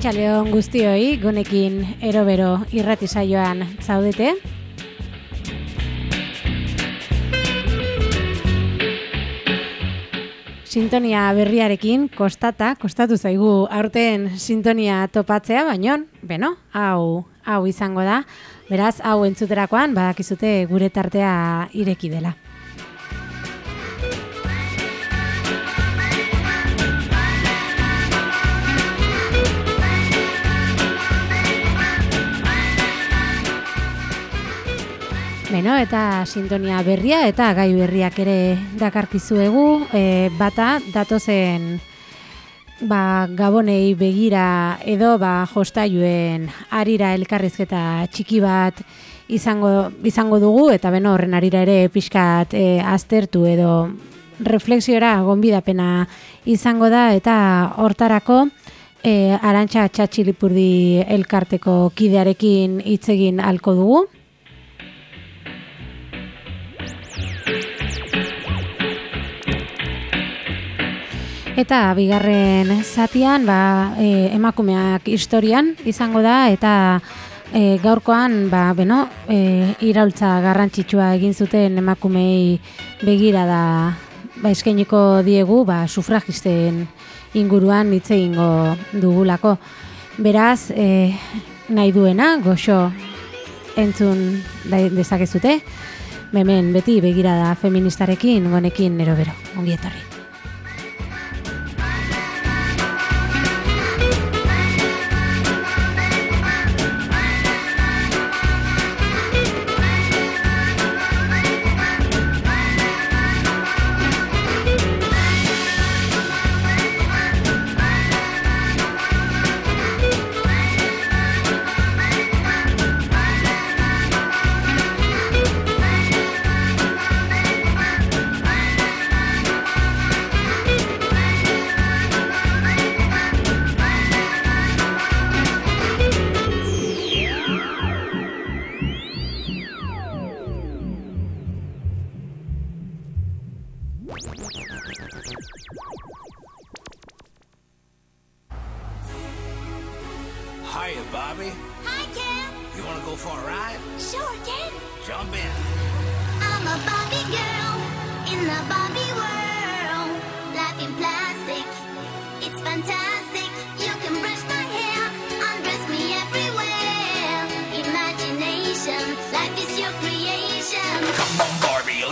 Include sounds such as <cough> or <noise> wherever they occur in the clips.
Arratxaleon guztioi, gunekin erobero irratisaioan zaudete. Sintonia berriarekin kostata, kostatu zaigu aurten sintonia topatzea, baino, beno, hau, hau izango da. Beraz, hau entzuterakoan, badakizute gure tartea ireki dela. Beno, eta sintonia berria eta gai berriak ere dakarkizuegu, e, bata datozen ba, gabonei begira edo ba, jostailuen arira elkarrizketa txiki bat izango, izango dugu, eta beno horren arira ere pixkat e, aztertu edo refleksiora gonbidapena izango da, eta hortarako e, arantxa txatxilipurdi elkarteko kidearekin hitzegin alko dugu. Eta bigarren zatian, ba, e, emakumeak historian izango da, eta e, gaurkoan, ba, beno, e, iraultza garrantzitsua egin zuten emakumei begira da ba, eskainiko diegu, ba, sufragisten inguruan hitz egingo dugulako. Beraz, e, nahi duena, goxo entzun dezakezute, hemen beti begira da feministarekin, gonekin nero bero, ongi etorri.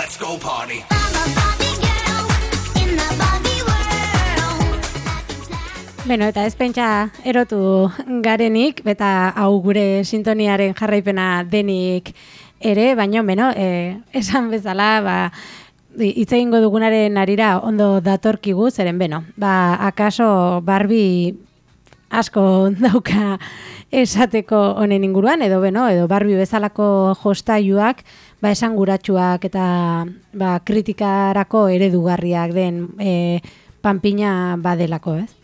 Let's go party. Beno, eta ez pentsa erotu garenik, eta hau gure sintoniaren jarraipena denik ere, baino, beno, e, esan bezala, ba, hitz egingo dugunaren arira ondo datorkigu, zeren beno, ba, akaso Barbie asko <laughs> dauka esateko honen inguruan, edo beno, edo Barbie bezalako jostailuak, ba, esanguratsuak eta ba, kritikarako eredugarriak den e, panpina badelako, ez?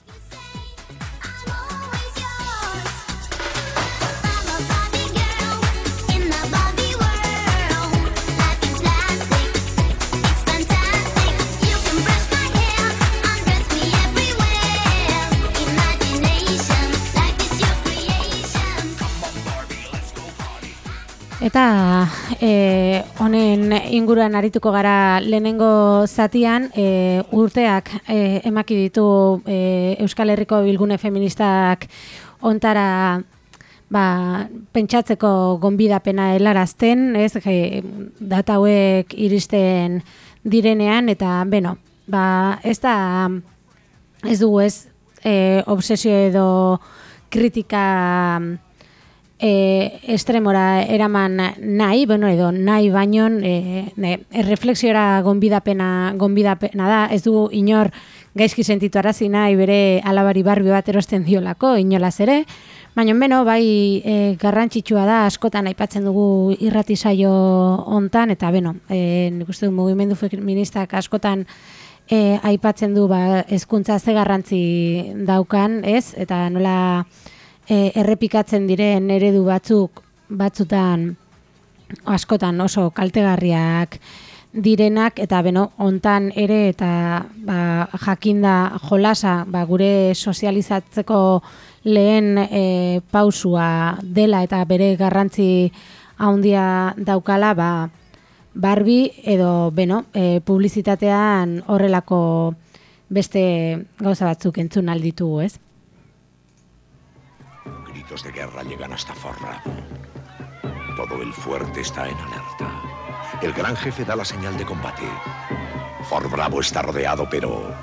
Eta e, honen inguruan arituko gara lehenengo zatian e, urteak e, emaki ditu e, Euskal Herriko bilgune feministak ontara ba, pentsatzeko gonbidapena helarazten, ez, e, data hauek iristen direnean, eta beno, ba, ez da ez dugu ez e, obsesio edo kritika e, estremora eraman nahi, bueno, edo nahi baino e, ne, erreflexiora gonbidapena, gonbidapena da, ez du inor gaizki sentitu arazi nahi bere alabari barbi bat erosten diolako, inolaz ere, baina beno, bai e, garrantzitsua da, askotan aipatzen dugu irrati saio hontan eta beno, e, nik uste du mugimendu feministak askotan e, aipatzen du ba, hezkuntza ze garrantzi daukan, ez? Eta nola e, errepikatzen diren eredu batzuk batzutan askotan oso kaltegarriak direnak eta beno hontan ere eta ba, jakinda jolasa ba, gure sozializatzeko lehen e, pausua dela eta bere garrantzi handia daukala, ba, Barbie edo, beno, e, publizitatean horrelako beste gauza batzuk entzun alditugu, ez? De guerra llegan hasta Forra. Todo el fuerte está en alerta. El gran jefe da la señal de combate. Fort Bravo está rodeado, pero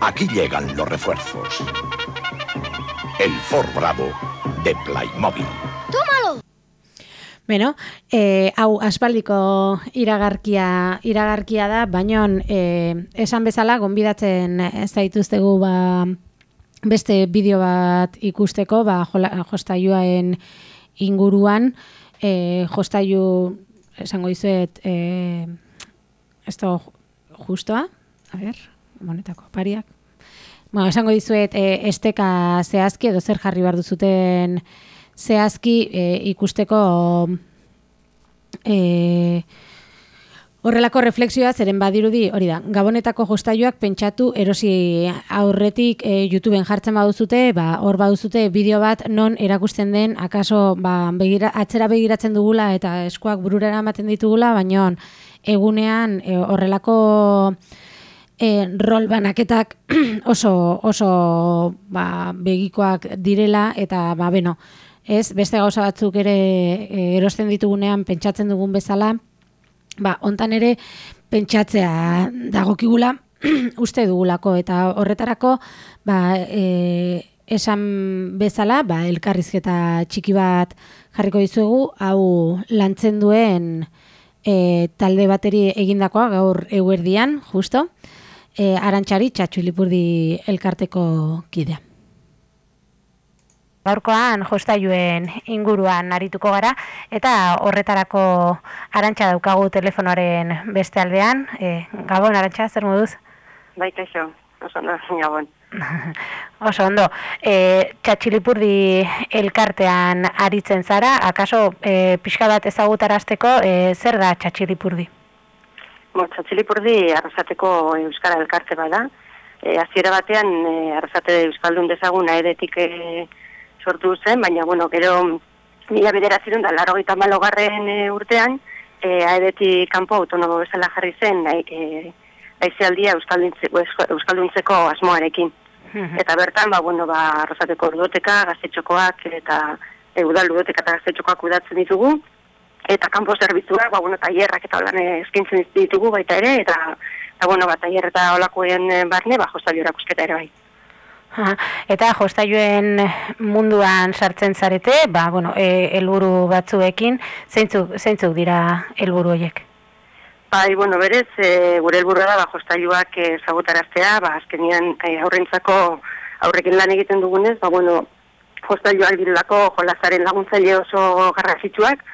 aquí llegan los refuerzos. El Fort Bravo de Playmobil. Beno, e, hau aspaldiko iragarkia, iragarkia da, baino e, esan bezala, gonbidatzen zaituztegu ba, beste bideo bat ikusteko, ba, jola, inguruan, e, jostaiu, esango dizuet, e, esto justoa, a ber, monetako pariak, Bueno, esango dizuet, e, esteka zehazki edo zer jarri behar duzuten zehazki e, ikusteko e, horrelako refleksioa zeren badirudi, hori da, gabonetako jostailuak pentsatu erosi aurretik e, YouTubeen jartzen baduzute, ba, hor baduzute bideo bat non erakusten den, akaso ba, begira, atzera begiratzen dugula eta eskuak burura ematen ditugula, baino egunean e, horrelako e, rol banaketak <clears throat> oso, oso ba, begikoak direla eta ba, beno, ez, beste gauza batzuk ere e, erosten ditugunean pentsatzen dugun bezala, ba, hontan ere pentsatzea dagokigula <clears throat> uste dugulako eta horretarako ba, e, esan bezala ba, elkarrizketa txiki bat jarriko dizuegu hau lantzen duen e, talde bateri egindakoa gaur eguerdian, justo, e, arantxari txatxulipurdi elkarteko kidea. Gaurkoan jostailuen inguruan arituko gara eta horretarako arantxa daukagu telefonoaren beste aldean. E, Gabon, arantxa, zer moduz? Bai, kaixo, oso ondo, gabon. <laughs> Oso ondo. E, txatxilipurdi elkartean aritzen zara, akaso e, pixka bat ezagutarazteko e, zer da txatxilipurdi? Bo, txatxilipurdi arrasateko Euskara elkarte bada. E, aziera batean e, arrasate Euskaldun dezagun aedetik e, sortu zen, baina, bueno, gero mila bederatzerun da, laro gita malogarren e, urtean, e, aedetik kanpo autonomo bezala jarri zen, nahi, e, aizealdia Euskalduntze, Euskalduntzeko asmoarekin. Eta bertan, ba, bueno, ba, arrasateko ludoteka, gaztetxokoak eta e, udal ludoteka eta gaztetxokoak udatzen ditugu. Eta kanpo zerbitzuak, ba, bueno, tailerrak eta holan eskaintzen ditugu baita ere, eta, eta bueno, ba, tailer eta holakoen eh, barne, ba, jostailu erakusketa ere bai. Ha, eta jostailuen munduan sartzen zarete, ba, bueno, e, helburu batzuekin, zeintzuk, zeintzuk dira helburu horiek? Bai, bueno, berez, e, gure helburua da, ba, jostailuak e, zagutaraztea, ba, azkenian e, aurrentzako aurrekin lan egiten dugunez, ba, bueno, jostailuak direlako jolazaren laguntzaile oso garrantzitsuak,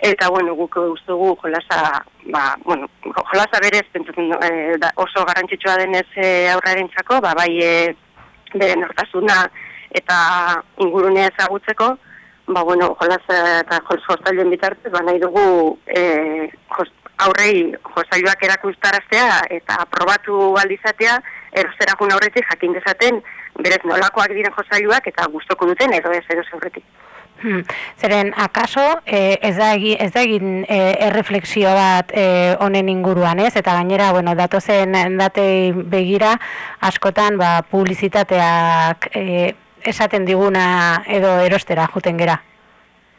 eta, bueno, guk uste dugu jolasa, ba, bueno, jolasa berez, pentsatzen, e, oso garrantzitsua denez e, aurrarentzako, ba, bai, e, bere nortasuna eta ingurunea ezagutzeko, ba, bueno, jolasa eta jostailen bitartez, ba, nahi dugu e, jost, aurrei jostailuak erakustaraztea eta probatu aldizatea erosterakun aurretik jakin dezaten berez nolakoak diren jostailuak eta gustoko duten edo ez eros aurretik. Hmm. Zeren, akaso, e, ez da egin, ez da egin e, erreflexio bat e, honen inguruan, ez? Eta gainera, bueno, datozen datei begira, askotan, ba, publizitateak e, esaten diguna edo erostera juten gera.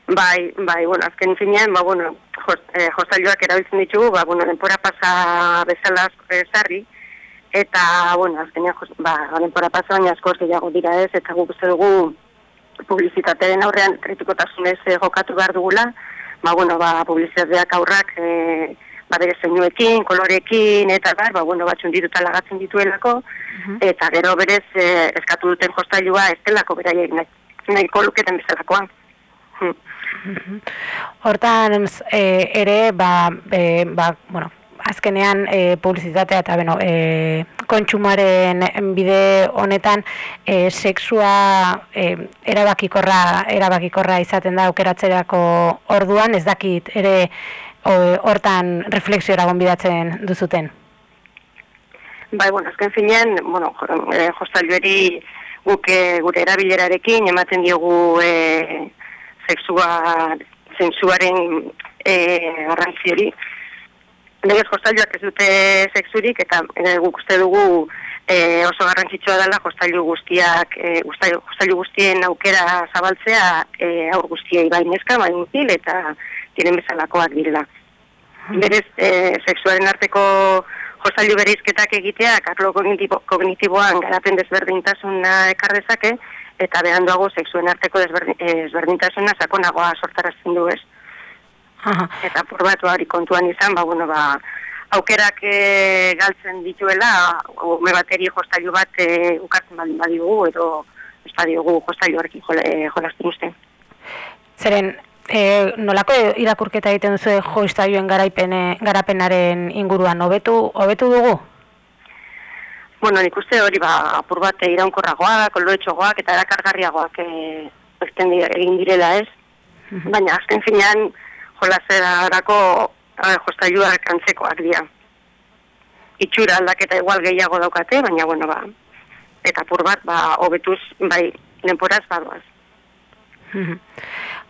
Bai, bai, bueno, azken finean, ba, bueno, jost, eh, jostailuak erabiltzen ditugu, ba, bueno, denpora pasa bezala eh, sarri, eta, bueno, azkenean, ba, denpora pasa baina asko gehiago dira ez, eta guk uste dugu publizitatearen aurrean kritikotasunez eh, jokatu behar dugula, ba, bueno, ba, publizitateak aurrak, eh, ba, bere zeinuekin, kolorekin, eta bar, ba, bueno, batxun dituta lagatzen dituelako, eta gero berez eh, eskatu duten jostailua ez delako beraiek nahi, nahiko luketen bezalakoan. Hmm. Hortan e, ere, ba, e, ba, bueno, azkenean e, publizitatea eta beno, e, kontsumaren bide honetan e, sexua e, erabakikorra, erabakikorra izaten da aukeratzerako orduan, ez dakit ere hortan refleksiora gonbidatzen duzuten. Bai, bueno, azken finean, bueno, jo- eh, jostailueri guk gure erabilerarekin ematen diogu e, sexua, zentsuaren e, garrantzi hori. Legez jostailuak ez dute sexurik eta e, guk uste dugu e, oso garrantzitsua dela jostailu guztiak, e, jostailu, guztien aukera zabaltzea e, aur guztiei bai neska, bai mutil eta tienen bezalakoak direla. Berez, e, sexuaren arteko jostailu bereizketak egiteak arlo kognitibo, kognitiboan garapen desberdintasuna ekar dezake eta beranduago sexuen arteko desberdin, eh, desberdintasuna sakonagoa sortarazten du ez. Aha. Eta purbatu hori kontuan izan, ba, bueno, ba, aukerak e, galtzen dituela, ume bateri jostailu bat e, ukatzen baldin badigu, edo ez badiogu jostailu horrekin jole, e, jolasten uste. Zeren, e, nolako irakurketa egiten duzu joistailuen garaipene, garapenaren inguruan, hobetu hobetu dugu? Bueno, nik uste hori ba, apur bat iraunkorragoak, koloetxogoak eta erakargarriagoak e, egin direla ez. Baina azken finean jolazerarako e, jostailuak antzekoak dira. Itxura aldaketa igual gehiago daukate, baina bueno ba, eta apur bat ba, hobetuz bai denporaz badoaz.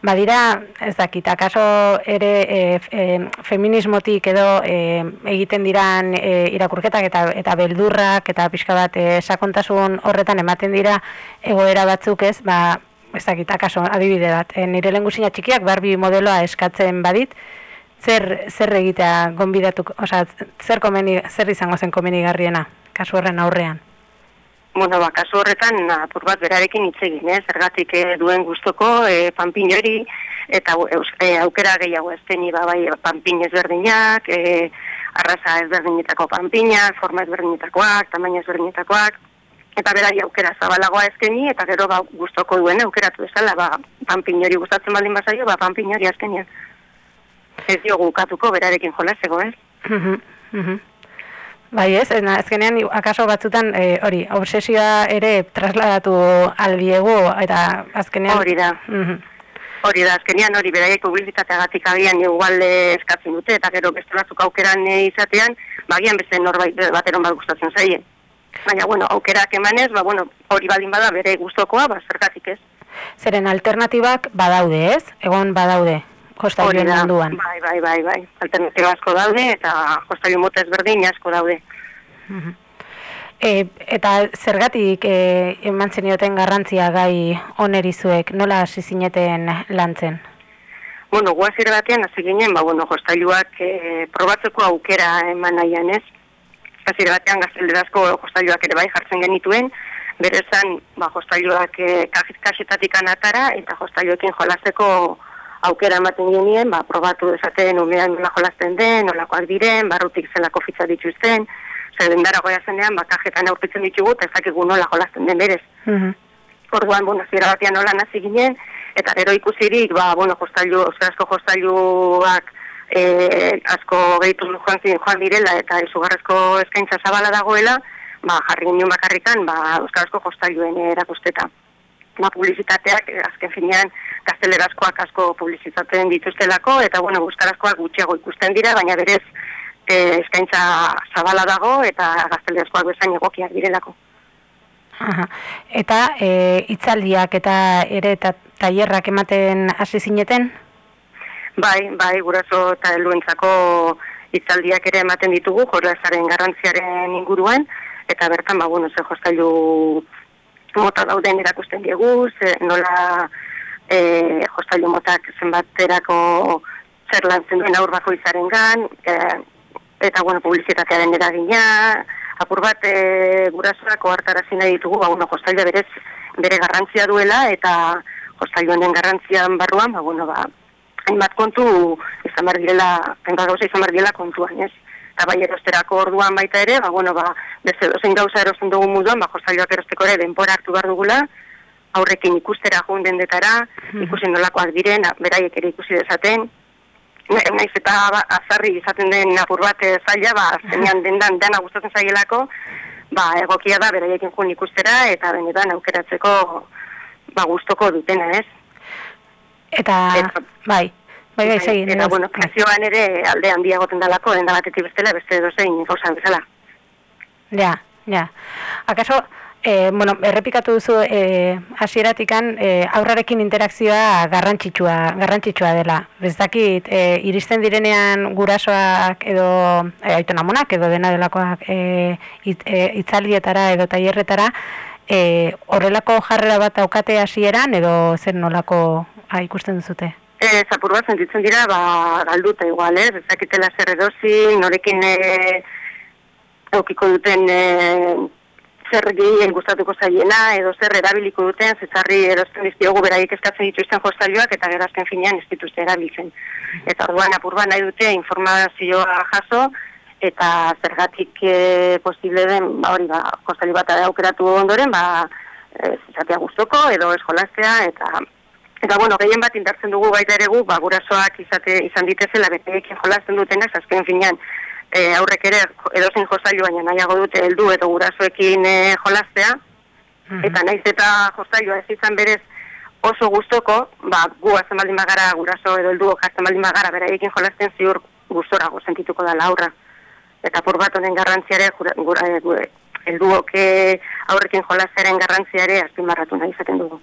Badira, ez dakit, akaso ere e, e, feminismotik edo e, egiten diran e, irakurketak eta eta beldurrak eta pixka bat e, sakontasun horretan ematen dira egoera batzuk ez, ba, ez dakit, akaso adibide bat, e, nire lengusina txikiak Barbie modeloa eskatzen badit, zer, zer egitea gonbidatuko, osea, zer, komeni, zer izango zen komenigarriena, kasu horren aurrean. Bueno, ba, kasu horretan apur bat berarekin hitz egin, eh? zergatik eh, duen gustoko eh, panpin hori eta eus, eh, aukera gehiago ezteni ba, bai panpin ezberdinak, eh, arraza ezberdinetako panpinak, forma ezberdinetakoak, tamaina ezberdinetakoak, eta berari aukera zabalagoa ezkeni, eta gero ba, gustoko duen aukeratu ezala, ba, panpin hori gustatzen baldin bazaio, ba, panpin hori azkenian. Ez diogu ukatuko berarekin jolasego, ez? Mhm, mhm. Bai ez, na- azkenean akaso batzutan e, hori, obsesioa ere trasladatu aldiegu eta azkenean... Hori da. Mhm. Hori da, azkenian hori beraiek publizitateagatik agian igual eh, eskatzen dute, eta gero beste batzuk aukeran eh, izatean, ba, agian beste norbait bateron bat gustatzen zaie. Baina, bueno, aukerak emanez, ba, bueno, hori baldin bada bere gustokoa, ba, zergatik ez. Zeren alternatibak badaude ez, egon badaude, kostailuen munduan. Bai, bai, bai, bai. Alternatiba asko daude, eta jostailu mota ezberdin asko daude. E, eta zergatik e, eman zenioten garrantzia gai onerizuek, nola hasi zineten lantzen? Bueno, guazire batean, hasi ginen, ba, bueno, jostailuak e, probatzeko aukera eman nahian ez. Hasiera batean gaztelerazko jostailuak ere bai jartzen genituen, berezan, ba, jostailuak e, kaj- kaxetatik anatara, eta jostailuekin jolazteko aukera ematen genien, ba, probatu dezaten umean nola jolasten den, nolakoak diren, barrutik zelako fitza dituzten, zer dendara goia zenean, ba, kajetan aurkitzen ditugu, eta ez dakigu nola jolasten den berez. Mhm. Orduan, bueno, ziera batean nola nazi ginen, eta gero ikusirik, ba, bueno, jostailu, euskarazko jostailuak e, asko gehitu joan, joan direla, eta izugarrezko eskaintza zabala dagoela, ba, jarri ginen bakarrikan, ba, euskarazko jostailuen erakusteta. Ba, publizitateak, eh, azken finean, gaztelerazkoak asko publizitaten dituztelako, eta, bueno, euskarazkoak gutxiago ikusten dira, baina berez, e, eskaintza zabala dago, eta gaztelerazkoak bezain egokiak direlako. Aha. Eta e, hitzaldiak eta ere eta tailerrak ematen hasi zineten? Bai, bai, guraso eta heluentzako hitzaldiak ere ematen ditugu, jorlazaren garrantziaren inguruan, eta bertan, ba, bueno, ze jostailu mota dauden erakusten diegu, ze nola e, jostailu motak zenbaterako zer lantzen duen aur bakoitzaren gan, e, eta, bueno, publizitatearen eragina, apur bat e, gurasoak ohartarazi nahi ditugu, ba, bueno, jostailua berez bere garrantzia duela, eta jostailu honen garrantzian barruan, ba, bueno, ba, hainbat kontu izan behar direla, hainbat gauza izan behar direla kontuan, ez? Eta bai erosterako orduan baita ere, ba, bueno, ba, beste dozein gauza erosten dugu moduan, ba, jostailuak erosteko ere denbora hartu behar dugula, aurrekin ikustera joan dendetara, ikusi nolakoak diren, beraiek ere ikusi dezaten, Na- naiz eta ba, azarri izaten den apur bat eh, zaila, ba, azkenean <laughs> dendan dena gustatzen zaielako, ba, egokia da beraiekin joan ikustera, eta benetan aukeratzeko ba, gustoko dutena, ez? Eta, Eta- bai, bai, bai, segi. Eta, bueno, prezioan ere alde handia goten dalako, denda batetik bestela, beste dozein gauza bezala. Ja, ja. Akaso, E, bueno, errepikatu duzu e, hasieratikan e, aurrarekin interakzioa garrantzitsua, garrantzitsua dela. Ez dakit, e, iristen direnean gurasoak edo e, aitonamonak edo dena delakoak e, it, e, itzaldietara edo tailerretara, e, horrelako jarrera bat daukate hasieran edo zer nolako ah, ikusten duzute? E, zapur bat sentitzen dira, ba, galduta igual, ez? Ez dakitela zer edosi, norekin e, eukiko duten e, zer gehien gustatuko zaiena, edo zer erabiliko duten, zetzarri erosten dizkiogu beraiek eskatzen dituzten jostailuak, eta gero azken finean ez dituzte erabiltzen. Eta orduan apurba nahi dute informazioa jaso, eta zergatik e, posible den, ba hori, ba, jostailu bat aukeratu ondoren, ba, ez izatea gustoko, edo eskolaztea, eta Eta bueno, gehien bat indartzen dugu baita ere gu, ba, gurasoak izate, izan ditezela beteekin jolasten dutenak, azken finean e, aurrek ere edozein jostailu baina nahiago dute heldu edo gurasoekin e, jolastea, eta naiz eta jostailua ez izan berez oso gustoko, ba, gu azten baldin bagara guraso edo helduok azten baldin bagara beraiekin jolasten ziur gustorago sentituko da aurra. Eta pur bat honen garrantziare, gura, gura, e, gure, helduok e, aurrekin jolastearen garrantziare azpimarratu nahi izaten dugu.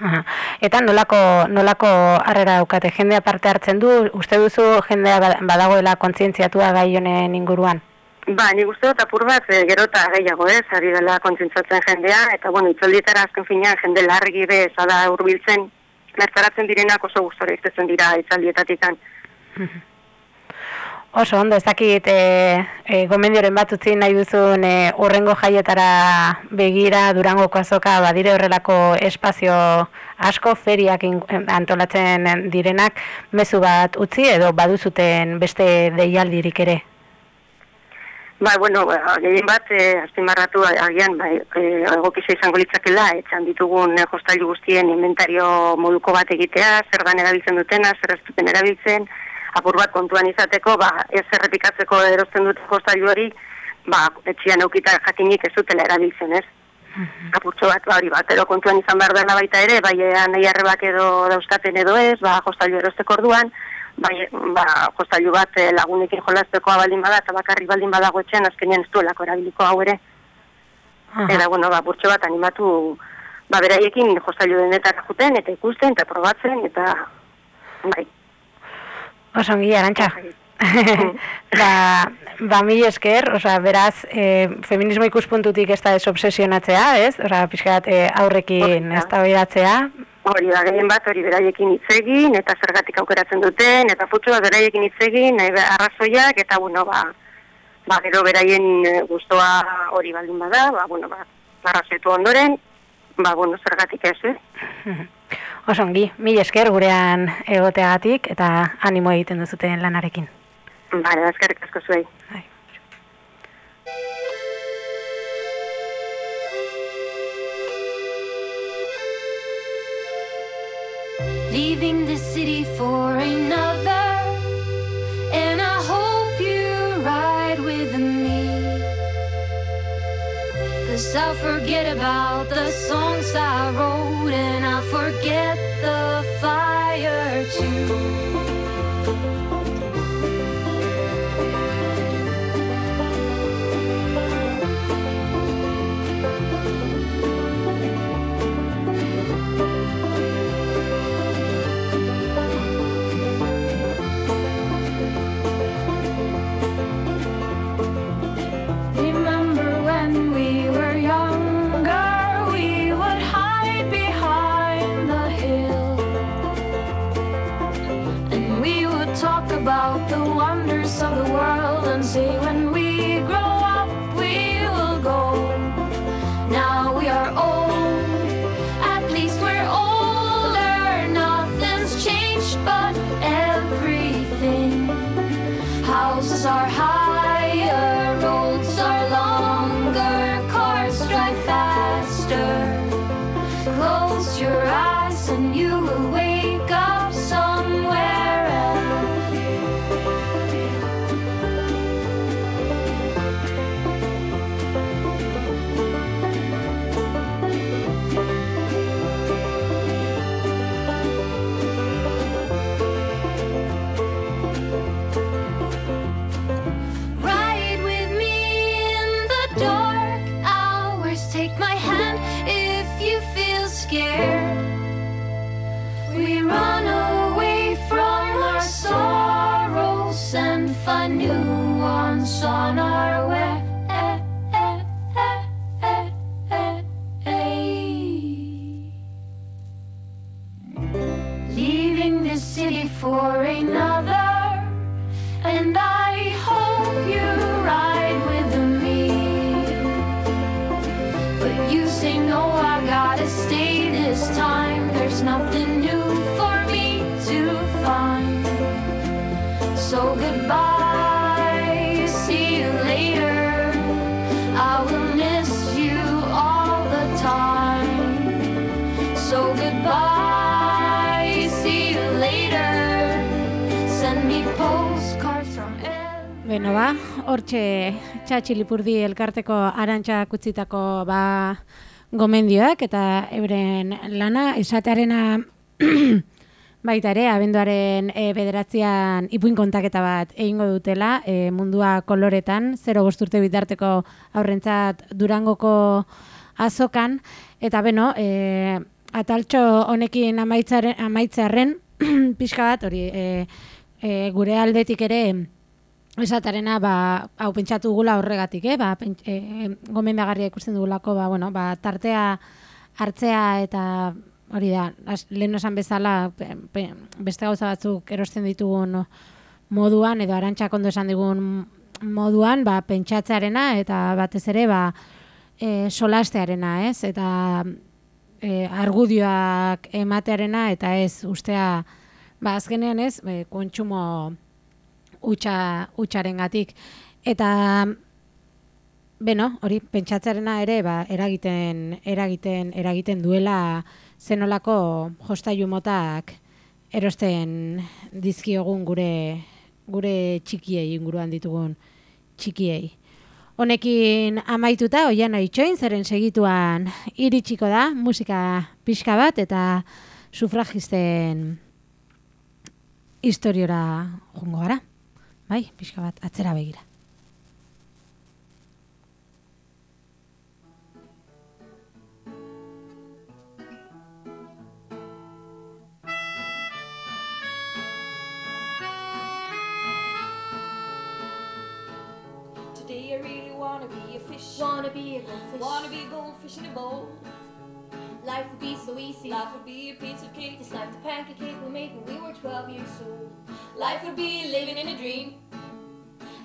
Aha. Eta nolako, nolako harrera daukate, jendea parte hartzen du, uste duzu jendea ba- badagoela kontzientziatua gai honen inguruan? Ba, ni uste dut apur bat, e, gero eta gehiago ez, ari dela kontzintzatzen jendea, eta bueno, itzaldietara azken finean jende largi be, zada hurbiltzen, bertaratzen direnak oso gustora iztetzen dira itzaldietatikan. Oso ondo, ez dakit e, e, gomendioren bat utzi nahi duzun e, urrengo jaietara begira Durangoko azoka badire horrelako espazio asko feriak in- antolatzen direnak mezu bat utzi edo baduzuten beste deialdirik ere. Ba, bueno, gehien bat, e, azpimarratu agian, ba, e, egokisa izango litzakela, etxan ditugun e, jostailu guztien inventario moduko bat egitea, zer dan erabiltzen dutena, zer erabiltzen, apur bat kontuan izateko, ba, ez errepikatzeko erosten dute jostailu hori, ba, etxian eukita jakinik ez dutela erabiltzen, ez? Apurtxo bat, ba, hori bat, edo kontuan izan behar dela baita ere, bai nahi arrebak edo dauzkaten edo ez, ba, jostailu erosteko orduan, bai, ba, jostailu bat eh, lagunekin jolaztekoa baldin bada, eta bakarrik baldin badago etxean, azkenean ez duelako erabiliko hau ere. Eta, bueno, ba, burtxo bat animatu, ba, beraiekin jostailu denetara juten, eta ikusten, eta probatzen, eta, bai. Oso ongi, arantxa. <laughs> ba, ba mil esker, osea, beraz, e, feminismo ikuspuntutik ez da desobsesionatzea, ez? Osea, pixkat e, aurrekin ez da Hori da, gehien bat hori beraiekin hitz egin, eta zergatik aukeratzen duten, eta futxu bat beraiekin hitz egin, nahi be- arrazoiak, eta bueno, ba, ba gero beraien eh, gustoa hori baldin bada, ba, bueno, ba, arrazoitu ondoren, ba, bueno, zergatik ez, eh? Oso ongi, mil esker gurean egoteagatik eta animo egiten duzuten lanarekin. Bale, eskerrik asko zuei. Bai. leaving the city for another. Cause I'll forget about the songs I wrote, and I'll forget the fire hortxe txatxi lipurdi elkarteko arantxa kutzitako ba gomendioak eta euren lana esatearena <clears throat> baita ere, abenduaren e, bederatzean ipuin kontaketa bat egingo dutela e, mundua koloretan, 0 urte bitarteko aurrentzat durangoko azokan, eta beno, e, ataltxo honekin amaitzaren, amaitzearren, <clears throat> pixka bat, hori, e, e, gure aldetik ere, esatarena, ba, hau pentsatu gula horregatik, eh? ba, e, gomendagarria ikusten dugulako, ba, bueno, ba, tartea hartzea eta hori da, as, lehen esan bezala, pe, pe, beste gauza batzuk erosten ditugun moduan, edo arantxak ondo esan digun moduan, ba, pentsatzearena eta batez ere, ba, e, solastearena, ez? Eta e, argudioak ematearena eta ez ustea, ba, azkenean ez, e, kontsumo utxa, utxarengatik. Eta beno, hori pentsatzearena ere ba, eragiten eragiten eragiten duela zenolako jostailu motak erosten dizkiogun gure gure txikiei inguruan ditugun txikiei. Honekin amaituta oian itxoin zeren segituan iritsiko da musika pixka bat eta sufragisten historiora jongo gara. Bai, pixka bat atzera begira. Today I really wanna be a fish. Wanna be a goldfish. Wanna be a goldfish in a bowl. Life would be so easy. Life would be a piece of cake. Just like the pancake cake we made when we were 12 years old. Life would be living in a dream.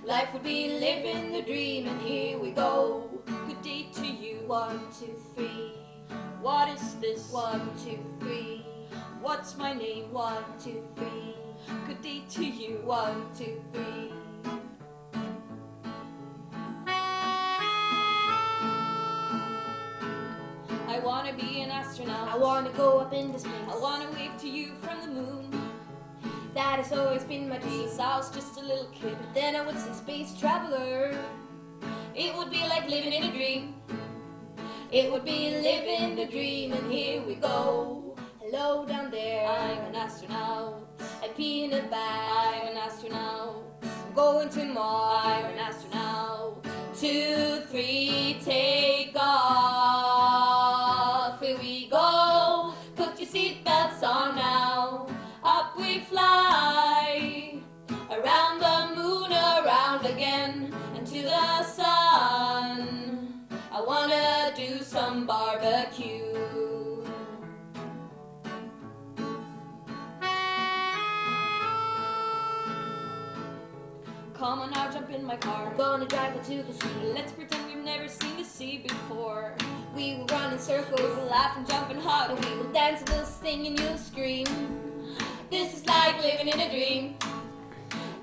Life would be living the dream, and here we go. Good day to you. One, two, three. What is this? One, two, three. What's my name? One, two, three. Good day to you. One, two, three. I wanna be an astronaut. I wanna go up into space. I wanna wave to you from the moon. That has always been my dream. Since I was just a little kid, But then I would say space traveler. it would be like living in a dream. It would be living the dream, and here we go. Hello down there. I'm an astronaut. I pee in a bag. I'm an astronaut. going to Mars. Come on now, jump in my car. I'm gonna drive it to the sea. Let's pretend we've never seen the sea before. We will run in circles, We'll laugh and jump and hug. we will dance, and we'll sing, and you'll scream. This is like living in a dream.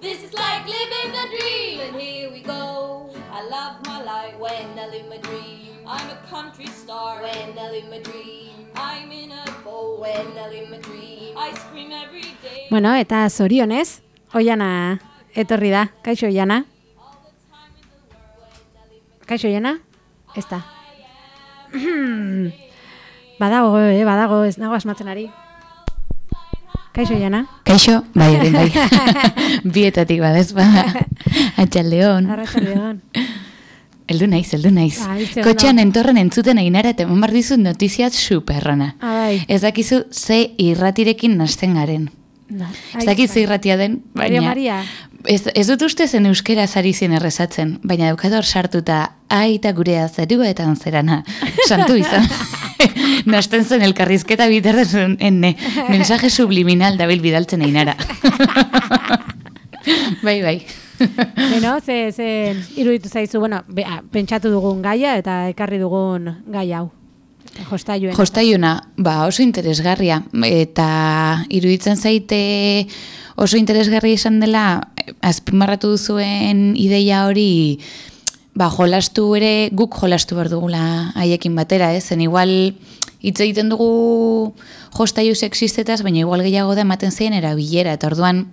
This is like living the dream, and here we go. I love my life. When I live my dream, I'm a country star. when I live my dream, I'm in a bowl. when I live my dream. I scream every day. Bueno, eta zorionez, Oiana etorri da. Kaixo Oiana? Kaixo Oiana? Ez da. <clears throat> badago, eh, badago, ez nago asmatzen ari. Kaixo Oiana? Kaixo, bai, orain bai. <laughs> Bietatik badez, ba. <laughs> Atxaldeon. Arratsaldeon. <laughs> Eldu naiz, eldu naiz. Bai, ze Kotxean entorren entzuten einara eta eman behar dizut notiziat superrona. Ah, bai. Ez dakizu ze irratirekin nasten garen. Da. Ez dakit ze irratia den, baina... Maria. Ez, ez dut uste zen euskera zari zen errezatzen, baina daukat hor sartuta aita gurea zerua eta anzerana. <laughs> Santu izan. <laughs> Nasten zen elkarrizketa bitarren enne. Mensaje subliminal dabil bidaltzen einara. <laughs> bai, bai. Beno, ze, ze iruditu zaizu, bueno, be, ah, pentsatu dugun gaia eta ekarri dugun gai hau. Jostailuen. Jostaiuna, ba oso interesgarria eta iruditzen zaite oso interesgarria izan dela azpimarratu duzuen ideia hori ba jolastu ere guk jolastu behar dugula haiekin batera, ez? Zen igual hitz egiten dugu jostailu sexistetaz, baina igual gehiago da ematen zein erabilera eta orduan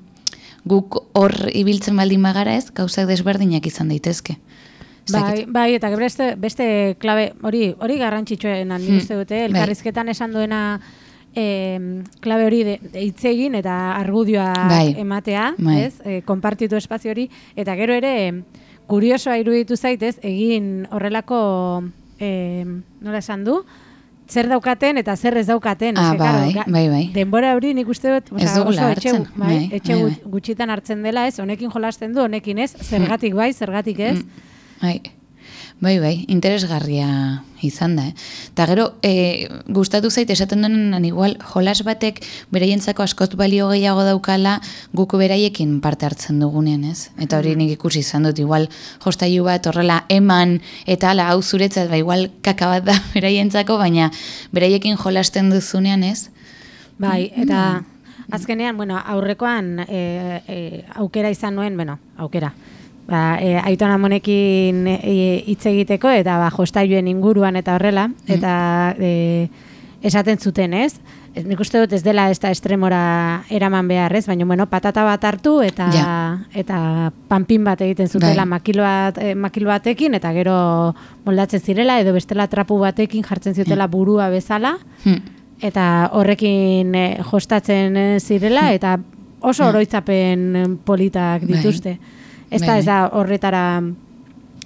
guk hor ibiltzen baldin bagara, ez? Gauzak desberdinak izan daitezke. Ez Bai, bai, eta beste, beste klabe, hori hori garrantzitsuena Hmm. nik uste dute, elkarrizketan esan duena em, klabe hori hitz egin eta argudioa Bai. ematea, Bai. ez? E, konpartitu espazio hori, eta gero ere kuriosoa iruditu zaitez, egin horrelako, em, nola esan du, zer daukaten eta zer ez daukaten. Ah, bai, ga- bai, bai. Denbora hori nik uste dut, Ez osea, dugula oso etxe, hartzen, bai, bai, etxe bai, bai. gutxitan hartzen dela, ez? Honekin jolasten du, honekin ez? <laughs> Zergatik bai, zergatik ez? Bai, bai, bai, interesgarria izan da, eh? Ta gero, e, gustatu zait esaten denean igual jolas batek beraientzako askoz balio gehiago daukala guk beraiekin parte hartzen dugunean, ez? Eta hori nik ikusi izan dut, igual jostailu bat horrela eman eta hala hau zuretzat, ba igual kaka bat da <laughs> beraientzako, baina beraiekin jolasten duzunean, ez? Bai, eta azkenean, bueno, aurrekoan e, e, aukera izan nuen, bueno, aukera. Ba, e, Aiton Amonekin e, hitz egiteko eta ba jostailuen inguruan eta horrela eta e, esaten zuten, ez? Nik uste dut ez dela ez da estremora eraman behar, ez? Baina, bueno, patata bat hartu eta Ja. eta panpin bat egiten zutela Bai. makilo, bat, e, makilo batekin eta gero moldatzen zirela edo bestela trapu batekin jartzen zutela burua bezala Hm. eta horrekin eh, jostatzen eh, zirela eta oso oroitzapen eh, politak Bai. Ez da, Bai, ez da horretara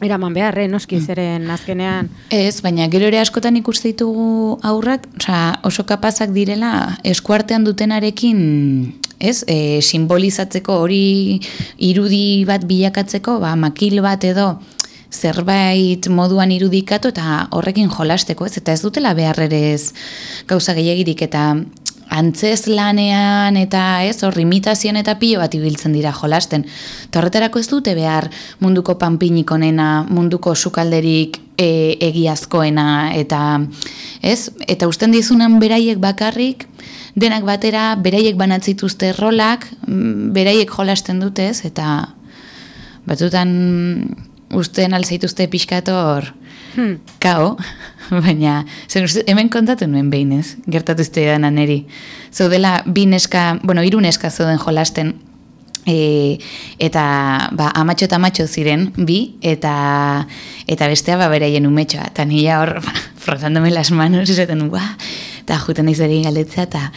eraman behar, eh, noski zeren azkenean. Ez, baina gero ere askotan ikuste ditugu aurrak, osea, oso kapazak direla eskuartean dutenarekin, ez, e, simbolizatzeko hori irudi bat bilakatzeko, ba, makil bat edo zerbait moduan irudikatu eta horrekin jolasteko, ez, eta ez dutela beharrerez gauza gehiagirik eta antzez lanean eta ez, hor imitazioan eta pilo bat ibiltzen dira jolasten. Eta horretarako ez dute behar munduko panpinik onena, munduko sukalderik e, egiazkoena eta ez, eta usten dizunan beraiek bakarrik, denak batera beraiek banatzituzte rolak, mm, beraiek jolasten dute ez, eta batzutan usten alzaituzte pixkator Hmm. kao, <laughs> baina zen uste, hemen kontatu nuen behinez, gertatu zitzaidana neri. Zaudela bi neska, bueno, hiru neska zeuden jolasten, e, eta ba, amatxo eta amatxo ziren, bi, eta eta bestea ba beraien umetxoa, eta nila hor, <laughs> ba, frotándome las manos, esaten, ba, eta juten naiz beri galdetzea, eta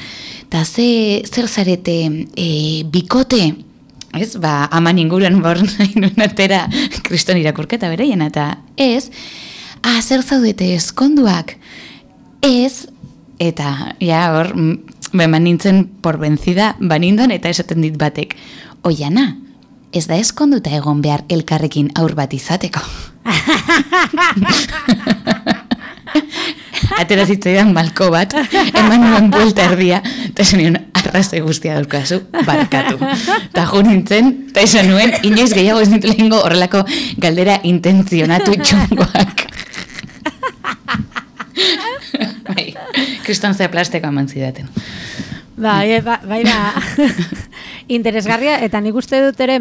eta ze, zer zarete, e, bikote, ez, ba, aman inguruan bor <laughs> nahi nuen atera kriston irakurketa bereien, eta ez, ah, zer zaudete eskonduak, ez, eta, ja, hor, beman nintzen por benzida, banindoan eta esaten dit batek, oiana, ez da eskonduta egon behar elkarrekin aur bat izateko. <laughs> Atera zitzaidan balko bat, eman nuen buelta erdia, eta esan nion, arraze guztia daukazu, barkatu. Ta jo nintzen, eta esan nuen, inoiz gehiago ez nintu lehengo horrelako galdera intentzionatu txungoak. Kriston ze plasteko eman zidaten. Bai, ba, bai da, <laughs> interesgarria, eta nik uste dut ere,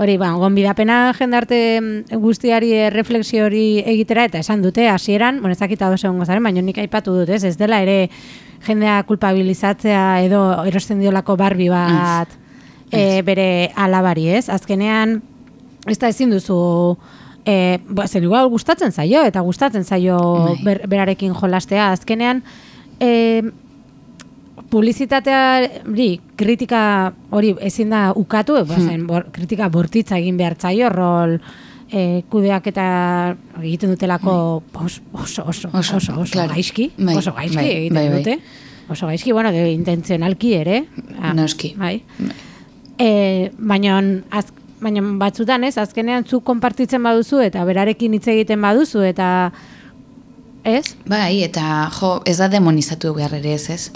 hori, ba, gonbidapena jendarte mm, guztiari refleksio hori egitera, eta esan dute, hasieran, bueno, ez dakita oso ongo zaren, baina nik aipatu dut, ez, ez dela ere jendea kulpabilizatzea edo erosten diolako barbi bat e, bere alabari, ez? Azkenean, ez da ezin duzu e, ba, zer igual gustatzen zaio, eta gustatzen zaio Bai. ber, berarekin jolastea. Azkenean, e, publizitateari kritika hori ezin da ukatu, hmm. bazen, bor, kritika bortitza egin behar zaio, rol e, kudeak eta egiten dutelako oso, oso, oso, Oso, oso, oso, claro. gaizki, Bai, oso gaizki bai, egiten bai, bai. dute. Oso gaizki, bueno, de, intentzionalki ere. Ah, Noski. Bai. E, baina az, baina batzutan ez, azkenean zu konpartitzen baduzu eta berarekin hitz egiten baduzu eta ez? Bai, eta jo, ez da demonizatu behar ere ez, ez?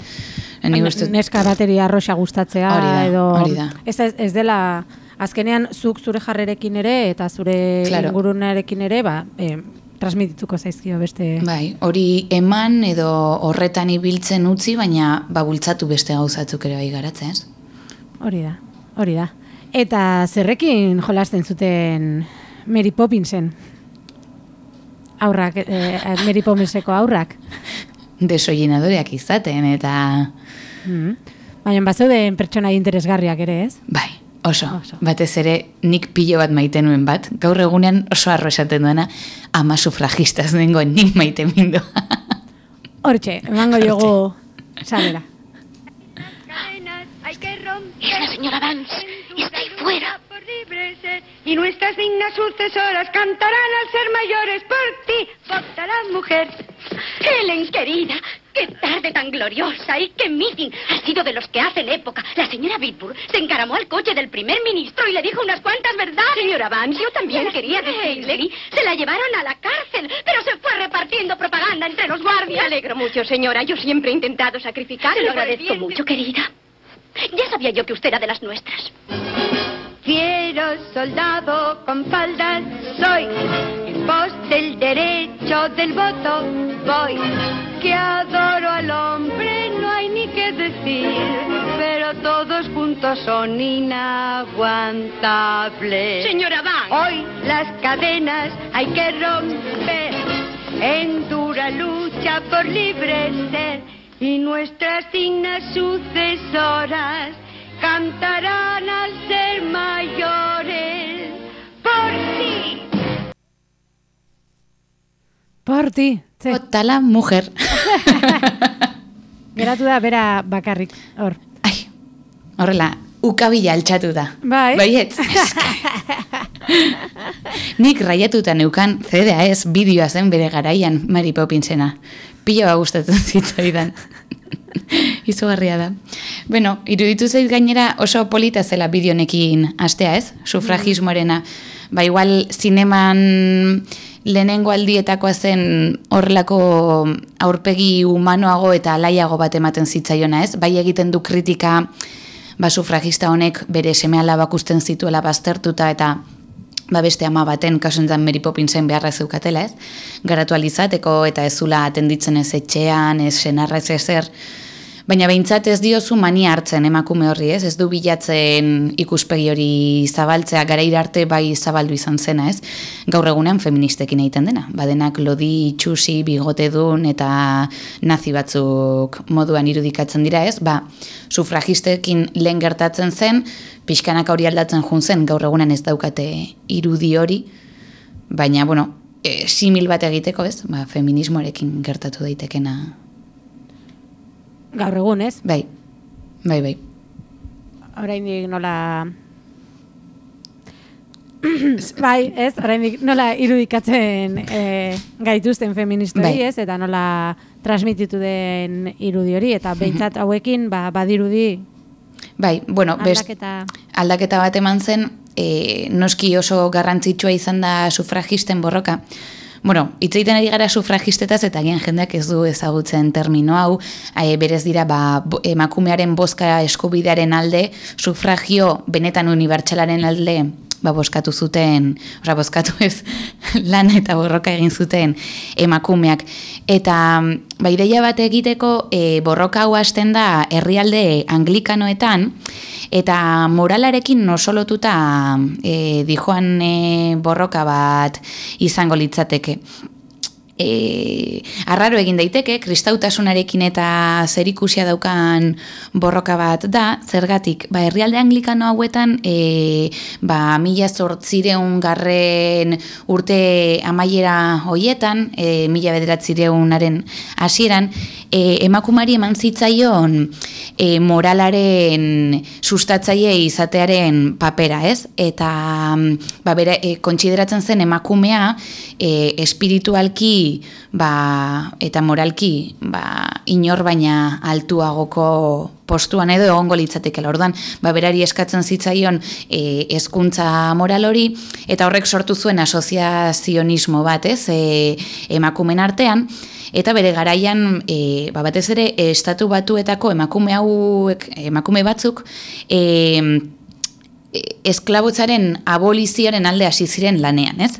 Ni uste, Neska bateri arroxa gustatzea Hori da, edo hori da. Ez, ez, ez dela azkenean zuk zure jarrerekin ere eta zure Claro. ingurunarekin ere ba, e, transmitituko zaizkio beste bai, hori eman edo horretan ibiltzen utzi, baina ba bultzatu beste gauzatzuk ere bai garatzen, ez? hori da, hori da. Eta zerrekin jolasten zuten Mary Poppinsen? Aurrak, e, Mary Poppinseko aurrak. Desollinadoreak izaten, eta Mm. Baina bazeuden pertsona interesgarriak ere, ez? bai, oso, Oso. batez ere nik pilo bat maite nuen bat, gaur egunean oso arro esaten duena, ama sufragistaz nengoen nik maite mindu. <laughs> Hortxe, emango diogu salera. Hay que romper. Es la señora Vance. Estoy fuera. Por libre ser. Y nuestras dignas sucesoras cantarán al ser mayores votarás mujer. Helen, querida, qué tarde tan gloriosa y qué meeting. Ha sido de los que hacen época. La señora Bitburg se encaramó al coche del primer ministro y le dijo unas cuantas verdades. Señora Vance, yo también quería decirle. Se la llevaron a la cárcel, pero se fue repartiendo propaganda entre los guardias. Me alegro mucho, señora. Yo siempre he intentado sacrificarle. Se lo agradezco mucho, querida. Ya sabía yo que usted era de las nuestras. Fiero soldado con faldas soy, pos del derecho del voto voy. Que adoro al hombre no hay ni que decir, pero todos juntos son inaguantables. Señora Vance. Hoy las cadenas hay que romper en dura lucha por libre ser y nuestras dignas sucesoras cantarán al ser mayores por ti. Por ti. Ze, Tala mujer. <laughs> geratu da bera bakarrik. Hor. Ai, horrela, ukabila altxatu da. Bai. Baietz. eske. <laughs> Nik raiatuta neukan, zedea ez, bideoa zen bere garaian Mary Poppinsena. Pilo gustatzen <laughs> zitzaidan. Izugarria da. Bueno, iruditu zait gainera oso polita zela bideonekin astea ez, sufragismoarena. Ba igual zineman lehenengo aldietakoa zen horrelako aurpegi humanoago eta alaiago bat ematen zitzaiona ez, bai egiten du kritika ba sufragista honek bere seme alabak usten zituela baztertuta eta ba beste ama baten kasu honetan Mary Poppinsen beharra zeukatela, ez? Garatu alizateko eta ez zula atenditzen ez etxean, ez senarra ez. Baina behintzat ez diozu mania hartzen emakume horri, ez? Ez du bilatzen ikuspegi hori zabaltzea, garaira arte bai zabaldu izan zena, ez? Gaur egunean feministekin egiten dena. Badenak lodi, itxusi, bigotedun eta nazi batzuk moduan irudikatzen dira, ez? Ba, sufragistekin lehen gertatzen zen, pixkanaka hori aldatzen jun zen, gaur egunean ez daukate irudi hori, baina, bueno, e, simil bat egiteko, ez? Ba, feminismoarekin gertatu daitekena. Gaur egun, ez? Bai, bai, bai. Oraindik nola... <clears throat> bai, ez? Oraindik nola irudikatzen e, gaituzten feministoi, Bai. ez? Eta nola transmititu den irudi hori, eta behintzat hauekin ba, badirudi Bai, bueno, best, aldaketa... aldaketa bat eman zen, e, noski oso garrantzitsua izan da sufragisten borroka. Bueno, hitz egiten ari gara sufragistetaz eta agian jendeak ez du ezagutzen termino hau, e, berez dira ba, emakumearen bozka eskubidearen alde, sufragio benetan unibertsalaren alde ba, boskatu zuten, osea, bozkatu ez, <laughs> lan eta borroka egin zuten emakumeak. Eta ba, ideia bat egiteko e, borroka hasten da herrialde anglikanoetan, eta moralarekin nosolotuta e, dijoan e, borroka bat izango litzateke. E, arraro egin daiteke, kristautasunarekin eta zerikusia daukan borroka bat da, zergatik, ba, herrialde anglikano hauetan, e, ba, mila zortzireun garren urte amaiera hoietan, e, mila bederatzireunaren hasieran, e, emakumari eman zitzaion e, moralaren sustatzaile izatearen papera, ez? Eta ba, bere, e, kontsideratzen zen emakumea e, espiritualki ba, eta moralki ba, inor baina altuagoko postuan edo egongo litzatekela. Orduan, ba, berari eskatzen zitzaion e, hezkuntza moral hori, eta horrek sortu zuen asoziazionismo bat, ez, e, emakumen artean, eta bere garaian, e, ba, batez ere, estatu batuetako emakume hauek, emakume batzuk, e, esklabotzaren abolizioaren alde hasi ziren lanean, ez?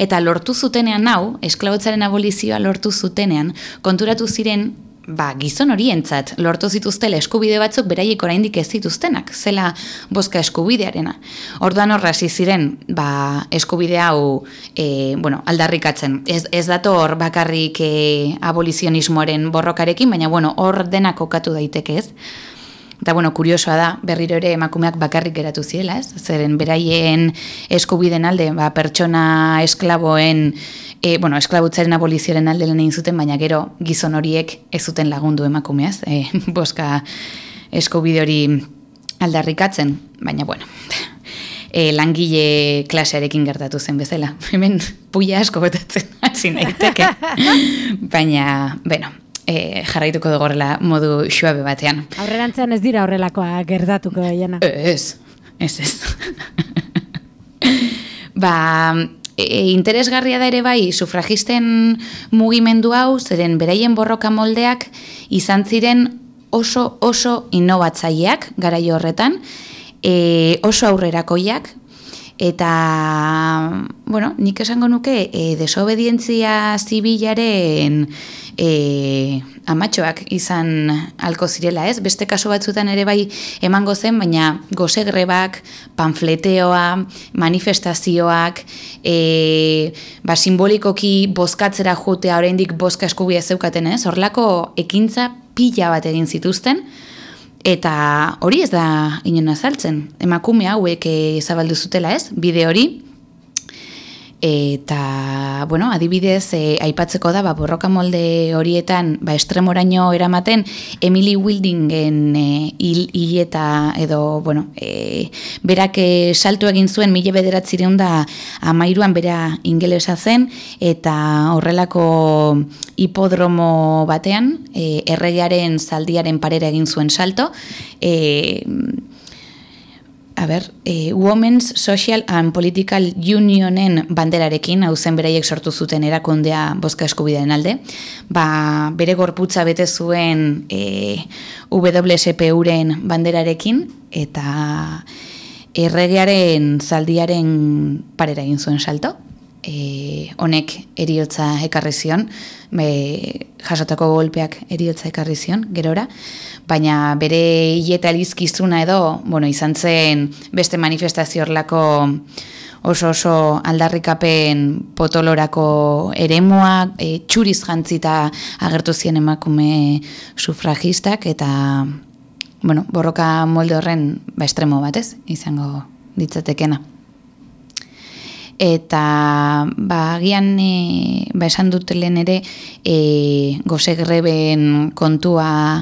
Eta lortu zutenean hau, esklabotzaren abolizioa lortu zutenean, konturatu ziren ba, gizon horientzat lortu zituztela eskubide batzuk beraiek oraindik ez zituztenak, zela boska eskubidearena. Orduan horra hasi ziren, ba, eskubide hau e, bueno, aldarrikatzen. Ez, ez dator bakarrik e, abolizionismoaren borrokarekin, baina bueno, hor denak kokatu daiteke ez. Eta, bueno, kuriosoa da, berriro ere emakumeak bakarrik geratu zirela, ez? Zeren beraien eskubiden alde, ba, pertsona esklaboen, e, bueno, esklabutzaren abolizioaren alde lan egin zuten, baina gero gizon horiek ez zuten lagundu emakumeaz, e, <laughs> boska eskubide hori aldarrikatzen, baina, bueno, e, langile klasearekin gertatu zen bezala. <laughs> Hemen puia asko botatzen hasi naiteke. <laughs> baina, bueno, e, jarraituko dugu horrela modu suabe batean. Aurrerantzean ez dira horrelakoa gertatuko daiena. Ez, ez, ez. <laughs> ba, e, interesgarria da ere bai, sufragisten mugimendu hau, zeren beraien borroka moldeak izan ziren oso oso innovatzaileak garai horretan, e, oso aurrerakoiak, eta, bueno, nik esango nuke, e, desobedientzia zibilaren e, amatxoak izan alko zirela, ez? Beste kaso batzutan ere bai emango zen, baina gozegrebak, panfleteoa, manifestazioak, e, ba, simbolikoki bozkatzera jutea oraindik bozka eskubia zeukaten, ez? Horlako ekintza pila bat egin zituzten, Eta hori ez da inen azaltzen. Emakume hauek eh, zabaldu zutela ez, bide hori. Eta, bueno, adibidez, e, aipatzeko da, ba, borroka molde horietan, ba, estremoraino eramaten, Emily Wildingen e, hil, hileta edo, bueno, e, berak e, saltu egin zuen, mila bederatzireun da, amairuan bera ingelesa zen, eta horrelako hipodromo batean, e, erregearen zaldiaren parera egin zuen salto, e, a ber, e, Women's Social and Political Unionen banderarekin, hau zen beraiek sortu zuten erakundea bozka eskubideen alde, ba, bere gorputza bete zuen e, WSPUren banderarekin, eta erregearen zaldiaren parera egin zuen salto, e, honek eriotza ekarri zion, be, jasotako golpeak eriotza ekarri zion, gerora, baina bere hileta elizkizuna edo, bueno, izan zen beste manifestazio horlako oso oso aldarrikapen potolorako eremua, e, txuriz jantzita agertu zien emakume sufragistak, eta, bueno, borroka molde horren, ba, estremo batez, izango ditzatekena eta ba agian e, ba esan dut lehen ere e, gosegreben kontua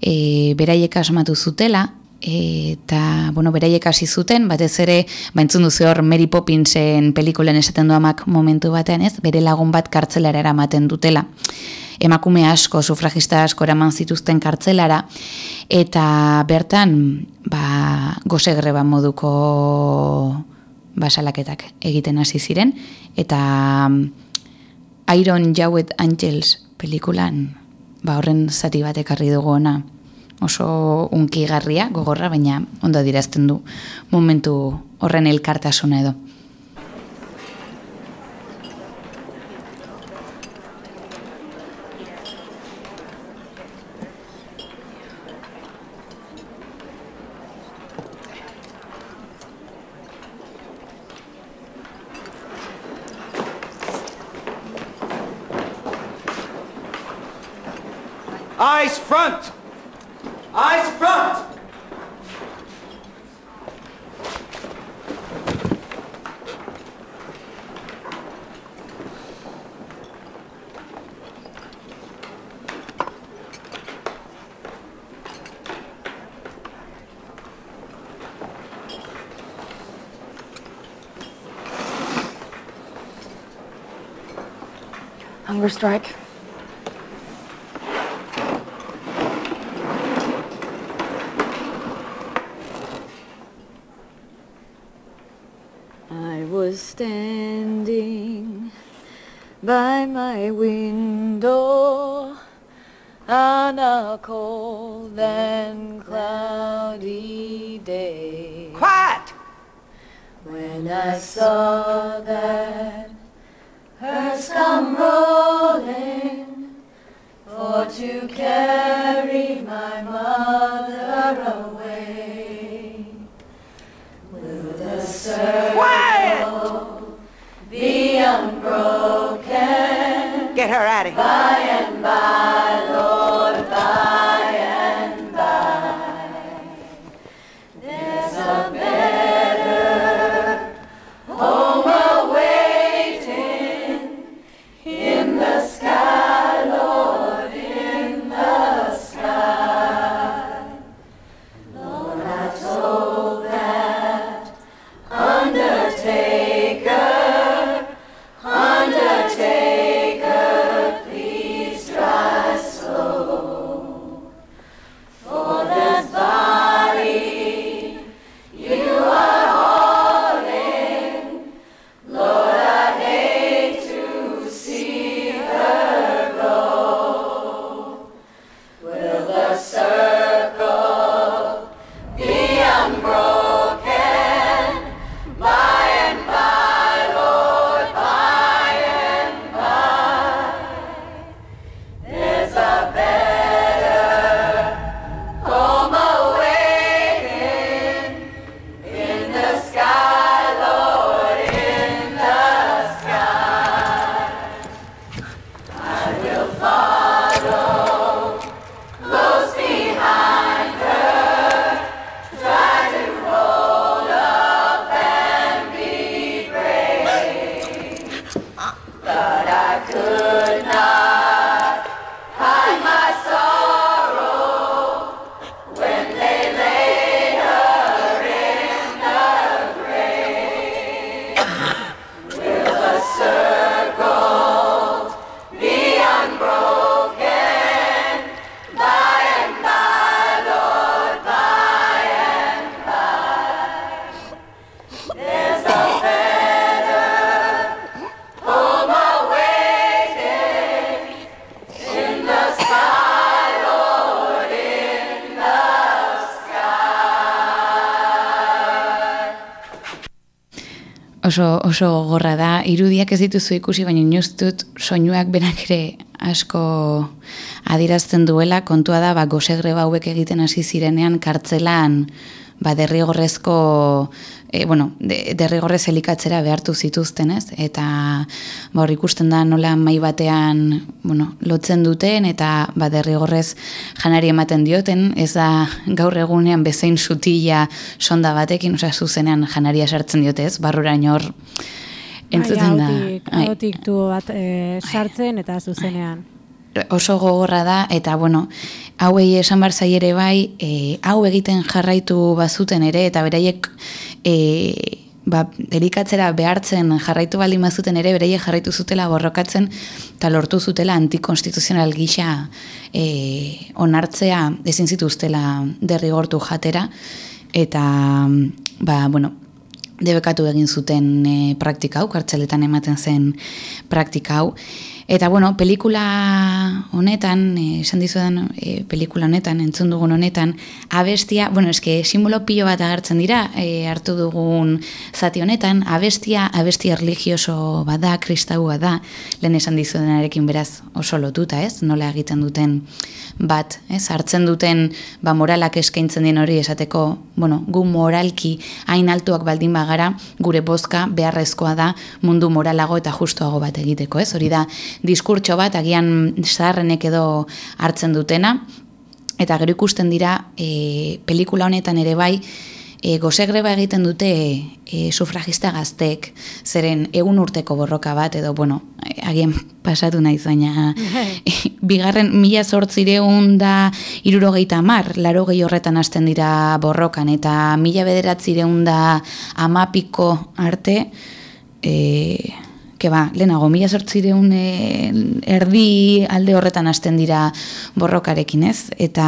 e, beraiek asmatu zutela. Eta bueno, beraiek hasi zuten, batez ere, ba, entzun duzu hor Mary Poppinsen pelikulen esaten du amak momentu batean ez, bere lagun bat kartzelara eramaten dutela. Emakume asko, sufragista asko eraman zituzten kartzelara, eta bertan, ba, gosegreba moduko basalaketak egiten hasi ziren eta mm, Iron Jawed Angels pelikulan ba horren zati bat ekarri dugu ona oso unkigarria gogorra baina ondo dirazten du momentu horren elkartasuna edo to carry my mother away. Will the circle be unbroken? Get her out of here. By and by, Oso, oso gogorra da, irudiak ez dituzu ikusi, baina inoz dut soinuak berak ere asko adirazten duela, kontua da, ba, gosegreba hauek egiten hasi zirenean kartzelan, ba, derrigorrezko, e, bueno, de, derrigorrez elikatzera behartu zituzten, ez? Eta, ba, hor ikusten da nola mai batean, bueno, lotzen duten, eta, ba, derrigorrez janari ematen dioten, ez da gaur egunean bezain sutila sonda batekin, osea, zuzenean janaria sartzen diote, ez? Barruraino hor entzuten da. Ai. tu bat eh, sartzen eta zuzenean. oso gogorra da, eta bueno, hauei esan bar zai ere bai, e, hau egiten jarraitu bazuten ere, eta beraiek e, ba, elikatzera behartzen jarraitu baldin bazuten ere, beraiek jarraitu zutela borrokatzen, eta lortu zutela antikonstituzional gisa e, onartzea ezin zituztela derrigortu jatera, eta ba, bueno, debekatu egin zuten e, praktika hau, kartzeletan ematen zen praktika hau. Eta bueno, pelikula honetan, eh, esan dizudan e, pelikula honetan, entzun dugun honetan, abestia, bueno, eske simbolo pilo bat agertzen dira, e, hartu dugun zati honetan, abestia, abestia religioso bada, kristau bada, lehen esan dizudanarekin beraz oso lotuta, ez? Nola egiten duten bat, ez? Hartzen duten ba moralak eskaintzen dien hori esateko, bueno, gu moralki hain altuak baldin bagara, gure bozka beharrezkoa da mundu moralago eta justuago bat egiteko, ez? Hori da diskurtso bat agian zaharrenek edo hartzen dutena eta gero ikusten dira e, pelikula honetan ere bai e, gozegreba egiten dute e, sufragista gaztek, zeren egun urteko borroka bat, edo, bueno, e, agian pasatu naiz, baina <laughs> <laughs> bigarren mila zortzireun da irurogeita mar, laro gehi horretan hasten dira borrokan, eta mila bederatzireun da amapiko arte, e, ke ba, lehenago, mila sortzireun erdi alde horretan hasten dira borrokarekin, ez? Eta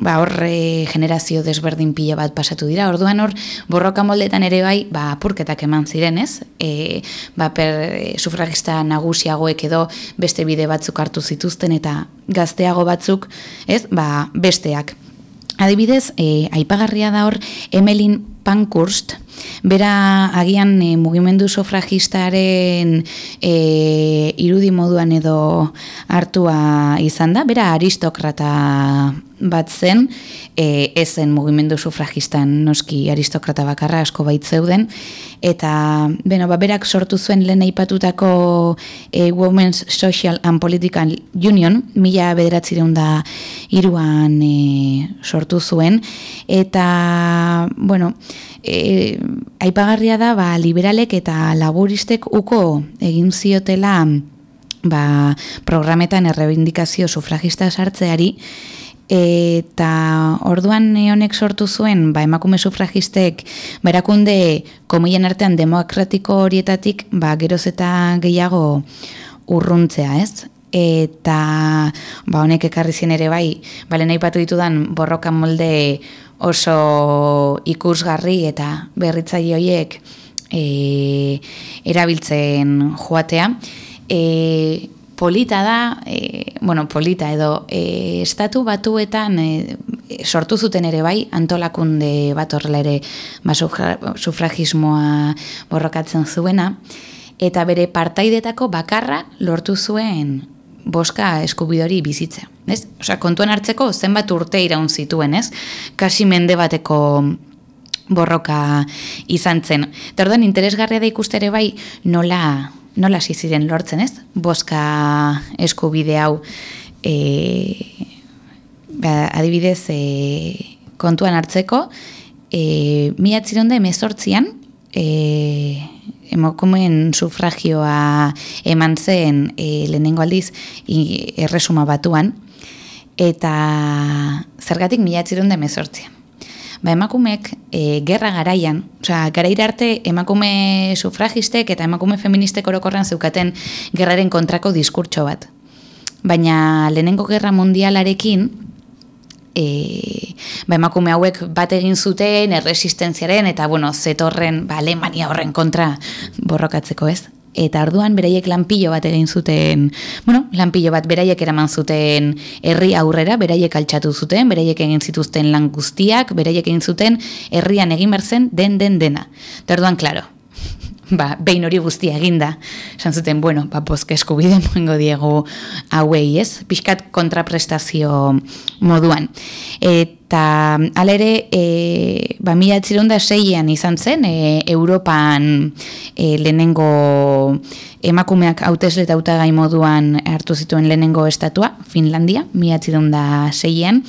ba, hor eh, generazio desberdin pila bat pasatu dira. Orduan hor, borroka moldetan ere bai, ba, apurketak eman ziren, ez? E, ba, per e, sufragista nagusiagoek edo beste bide batzuk hartu zituzten eta gazteago batzuk, ez? Ba, besteak. Adibidez, e, aipagarria da hor, Emelin Pankhurst, bera agian e, mugimendu sufragistaren e, irudi moduan edo hartua izan da, bera aristokrata bat zen, e, ez zen mugimendu sufragistan noski aristokrata bakarra asko bait zeuden, eta beno, ba, berak sortu zuen lehen aipatutako e, Women's Social and Political Union, mila bederatzireun da iruan e, sortu zuen, eta, bueno, e, aipagarria da, ba, liberalek eta laburistek uko egin ziotela ba, programetan errebindikazio sufragista sartzeari, eta orduan honek sortu zuen ba, emakume sufragistek berakunde komilen artean demokratiko horietatik ba, geroz eta gehiago urruntzea, ez? Eta ba, honek ekarri zien ere bai, bale nahi patu ditudan borroka molde oso ikusgarri eta berritzaile horiek e, erabiltzen joatea. E, polita da, e, bueno, polita edo e, estatu batuetan e, sortu zuten ere bai, antolakunde bat horrela ere ba, sufra, sufragismoa borrokatzen zuena, eta bere partaidetako bakarra lortu zuen boska eskubidori bizitza. Ez? Osea, kontuan hartzeko zenbat urte iraun zituen, ez? Kasi mende bateko borroka izan zen. Eta orduan, interesgarria da ikustere bai nola nola ziren lortzen, ez? Boska eskubide hau e, ba, adibidez e, kontuan hartzeko e, miatziron da emezortzian e, emakumeen sufragioa eman zen e, lehenengo aldiz i, erresuma batuan eta zergatik miatziron da emezortzian ba, emakumeek e, gerra garaian, osea, garaira arte emakume sufragistek eta emakume feministek orokorran zeukaten gerraren kontrako diskurtso bat. Baina lehenengo gerra mundialarekin, e, ba, emakume hauek bat egin zuten erresistentziaren eta bueno, zetorren ba, Alemania horren kontra borrokatzeko ez eta orduan beraiek lanpillo bat egin zuten, bueno, lanpillo bat beraiek eraman zuten herri aurrera, beraiek altxatu zuten, beraiek egin zituzten lan guztiak, beraiek egin zuten herrian egin berzen den den dena. Eta orduan, klaro, ba, behin hori guztia eginda, esan zuten, bueno, ba, bozke eskubide moengo diegu hauei, ez? Piskat kontraprestazio moduan. Eta alere, e, ba, mila da seian izan zen, e, Europan e, lehenengo emakumeak hautesle eta moduan hartu zituen lehenengo estatua, Finlandia, mila da seian,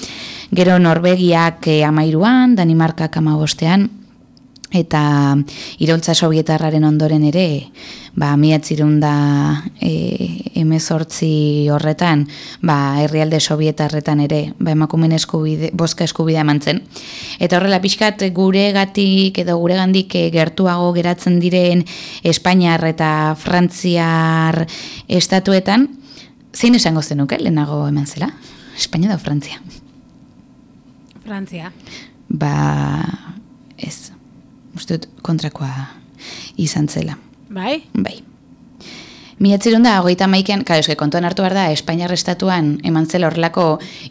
gero Norvegiak e, amairuan, Danimarkak amabostean, eta iraultza sovietarraren ondoren ere, ba, miatzirun da e, emezortzi horretan, ba, herrialde sovietarretan ere, ba, emakumen eskubide, boska eskubidea emantzen. Eta horrela pixkat gure gatik edo gure gandik e, gertuago geratzen diren Espainiar eta Frantziar estatuetan, zein esango zenuke, lehenago hemen zela? Espainia da Frantzia? Frantzia. Ba, ez, uste dut kontrakoa izan zela. Bai? Bai. Miatzerun da, hogeita maiken, karo, eske kontuan hartu behar da, Espainiar estatuan eman zela horrelako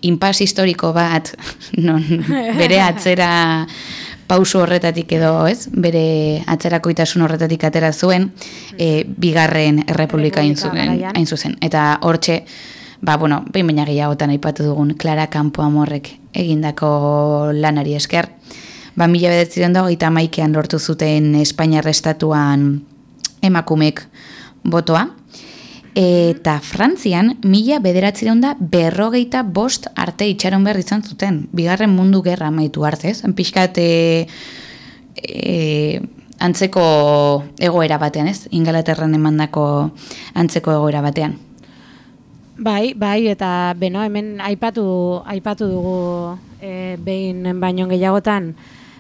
inpas historiko bat, <laughs> non bere atzera pausu horretatik edo, ez? Bere atzerakoitasun horretatik atera zuen, e, bigarren errepublika hain zuzen. Eta hortxe, ba, bueno, behin baina gehiagotan aipatu dugun, Clara Campo Amorrek egindako lanari esker. Ba, mila bedetziren dago, eta maikean lortu zuten Espainiar estatuan emakumek botoa. Eta Frantzian, mila bederatzireun da berrogeita bost arte itxaron behar izan zuten. Bigarren mundu gerra amaitu artez. Pixkat e, e, antzeko egoera batean, ez? Ingalaterran emandako antzeko egoera batean. Bai, bai, eta beno, hemen aipatu, aipatu dugu e, behin baino gehiagotan,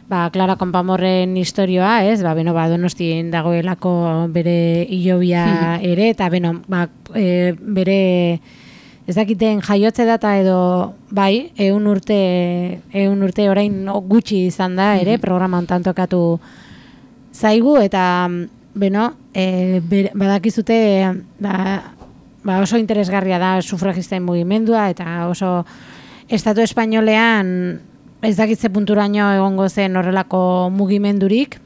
ba, Clara Konpamorren historioa, ez? Ba, beno, ba, Donostien dagoelako bere hilobia ere, eta beno, ba, e, bere ez dakiten jaiotze data edo bai, eun urte, eun urte orain gutxi izan da ere, programa hontan tokatu zaigu, eta beno, e, ber- badakizute ba, ba oso interesgarria da sufragisten mugimendua, eta oso Estatu espainolean ez dakitze punturaino egongo zen horrelako mugimendurik,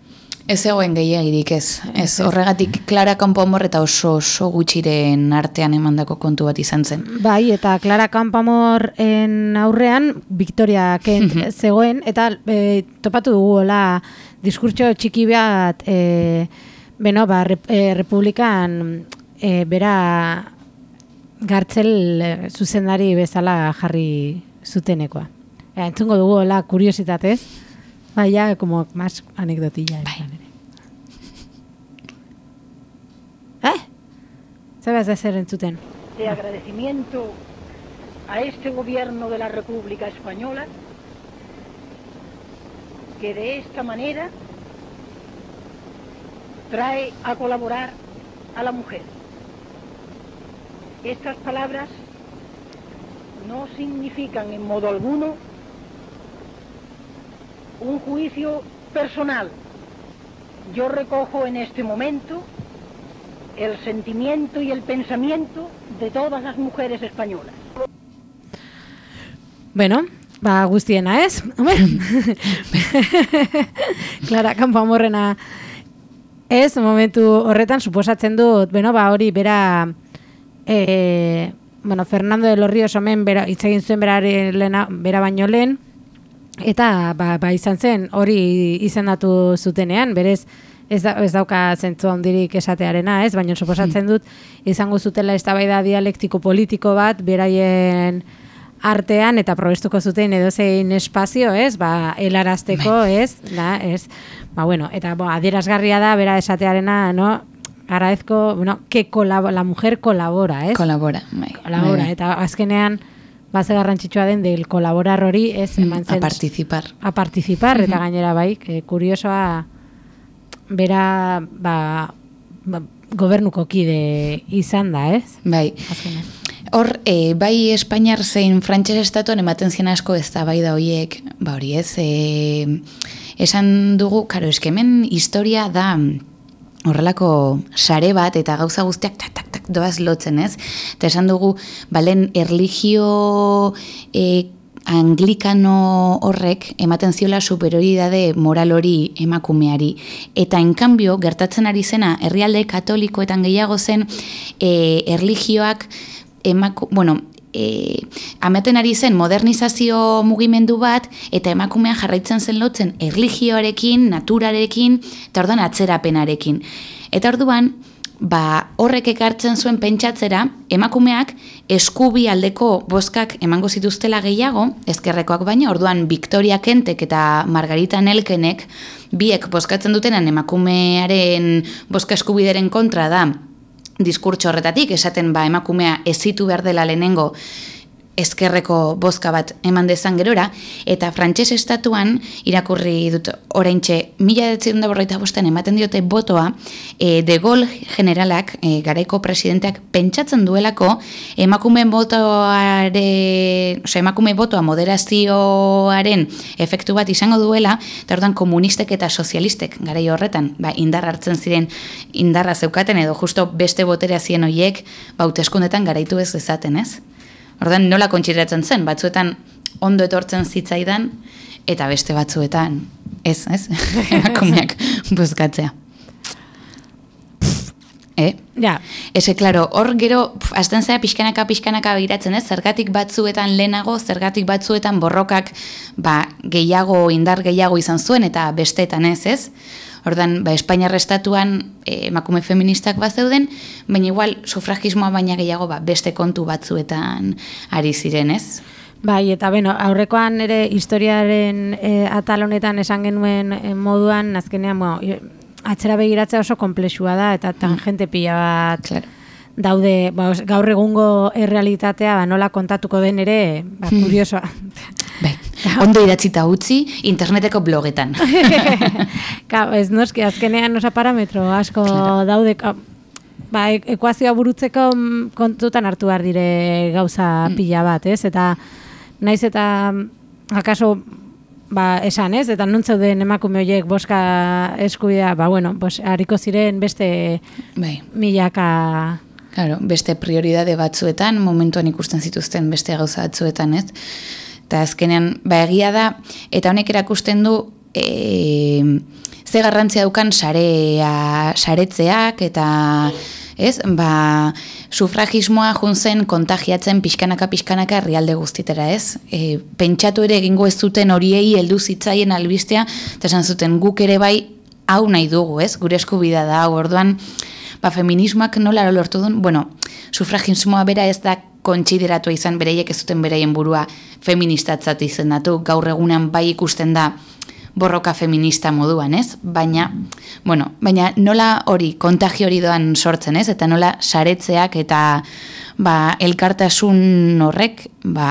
Ez zegoen gehiagirik ez. Ez horregatik Clara Kanpomor eta oso oso gutxiren artean emandako kontu bat izan zen. Bai, eta Clara Kampamoren aurrean Victoria Kent zegoen, eta e, topatu dugu hola diskurtso txiki bat e, beno, ba, rep, e, republikan e, bera gartzel e, zuzendari bezala jarri zutenekoa. Entzungo dugu hola kuriositatez, bai, ja, como más anekdotilla. Bai. Eh? Zabaz da zer entzuten? de agradecimiento a este gobierno de la República Española que de esta manera trae a colaborar a la mujer. Estas palabras no significan en modo alguno un juicio personal. Yo recojo en este momento el sentimiento y el pensamiento de todas las mujeres españolas. Bueno, ba, guztiena ez? Clara Kanpamorrena ez, momentu horretan, suposatzen dut, bueno, ba, hori bera, e, bueno, Fernando de los Ríos omen bera, hitz egin zuen lehena, bera baino eta ba, ba izan zen hori izendatu zutenean, berez ez, da, ez dauka zentzu handirik esatearena, ez? Baina suposatzen dut izango zutela eztabaida dialektiko politiko bat beraien artean eta probestuko zuten edozein espazio, ez? Ba, helarazteko, ez? Da, ez? Ba, bueno, eta bo, adierazgarria da bera esatearena, no? Agradezco, bueno, que colabo, la mujer colabora, ez? Kolabora, bai. Kolabora, Bai, bai. eta azkenean base garrantzitsua den del kolaborar hori, ez? Eman Mm, A zen participar. a participar, eta Mhm. gainera bai, que kuriosoa bera ba, ba, gobernuko kide izan da, ez? Bai. Azkenean. Hor, e, bai Espainiar zein frantses estatuan ematen zien asko ez da bai da horiek, ba hori ez, e, esan dugu, karo, eskemen historia da horrelako sare bat eta gauza guztiak tak, tak, tak doaz lotzen ez. Eta esan dugu, balen erligio e, anglikano horrek ematen ziola superioridade moral hori emakumeari. Eta enkanbio, gertatzen ari zena, herrialde katolikoetan gehiago zen, e, erligioak emaku, bueno, e, amaten ari zen modernizazio mugimendu bat eta emakumea jarraitzen zen lotzen erligioarekin, naturarekin eta orduan atzerapenarekin. Eta orduan, ba, horrek ekartzen zuen pentsatzera, emakumeak eskubi aldeko boskak emango zituztela gehiago, ezkerrekoak baina, orduan Victoria Kentek eta Margarita Nelkenek biek boskatzen dutenan emakumearen boska eskubideren kontra da diskurtso horretatik, esaten ba emakumea ezitu behar dela lehenengo ezkerreko bozka bat eman dezan gerora, eta frantses estatuan irakurri dut oraintxe mila detzirun da borroita bostean ematen diote botoa, e, de Gaulle generalak, e, garaiko presidenteak pentsatzen duelako emakumeen botoare, osea, emakume botoa moderazioaren efektu bat izango duela, eta orduan komunistek eta sozialistek garai horretan, ba, indar hartzen ziren indarra zeukaten edo justo beste boterea zien hoiek, ba, hauteskundetan garaitu ez dezaten, ez? Ordan nola kontsideratzen zen, batzuetan ondo etortzen zitzaidan eta beste batzuetan ez, ez? <laughs> Emakumeak bozkatzea. Eh? Ja. Ese, claro, hor gero, azten zera pixkanaka, pixkanaka begiratzen, ez? Zergatik batzuetan lehenago, zergatik batzuetan borrokak ba, gehiago, indar gehiago izan zuen, eta besteetan ez, ez? Ordan, ba, Espainiar estatuan eh, emakume feministak bat zeuden, baina igual sufragismoa baina gehiago ba, beste kontu batzuetan ari ziren, ez? Bai, eta beno, aurrekoan ere historiaren e, atal honetan esan genuen e, moduan, azkenean, bueno, atzera begiratzea oso komplexua da, eta tangente pila bat daude, ba, gaur egungo errealitatea ba, nola kontatuko den ere, ba, Mm. <laughs> kuriosoa. <laughs> Ondo idatzita utzi interneteko blogetan. <laughs> Ka, ez noski, azkenean osa parametro asko daude, ka, ba, e- ekuazioa burutzeko mm, kontutan hartu behar dire gauza pila bat, ez? Eta naiz eta mm, akaso ba, esan, ez? Eta non zeuden emakume horiek boska eskubidea, ba, bueno, pues, hariko ziren beste Bai. milaka... Claro, beste prioridade batzuetan, momentuan ikusten zituzten beste gauza batzuetan, ez? Eta azkenean, ba egia da, eta honek erakusten du, e, ze garrantzia daukan sarea, saretzeak, eta ez, ba, sufragismoa juntzen kontagiatzen pixkanaka pixkanaka herrialde guztitera, ez? E, pentsatu ere egingo ez zuten horiei heldu zitzaien albistea, eta esan zuten guk ere bai hau nahi dugu, ez? Gure eskubida da, orduan, ba, feminismoak nola lortu duen, bueno, sufragismoa bera ez da kontsideratua izan bereiek ez zuten beraien burua feministatzat izendatu, gaur egunean bai ikusten da borroka feminista moduan, ez? Baina, bueno, baina nola hori, kontagio hori doan sortzen, ez? Eta nola saretzeak eta ba, elkartasun horrek, ba,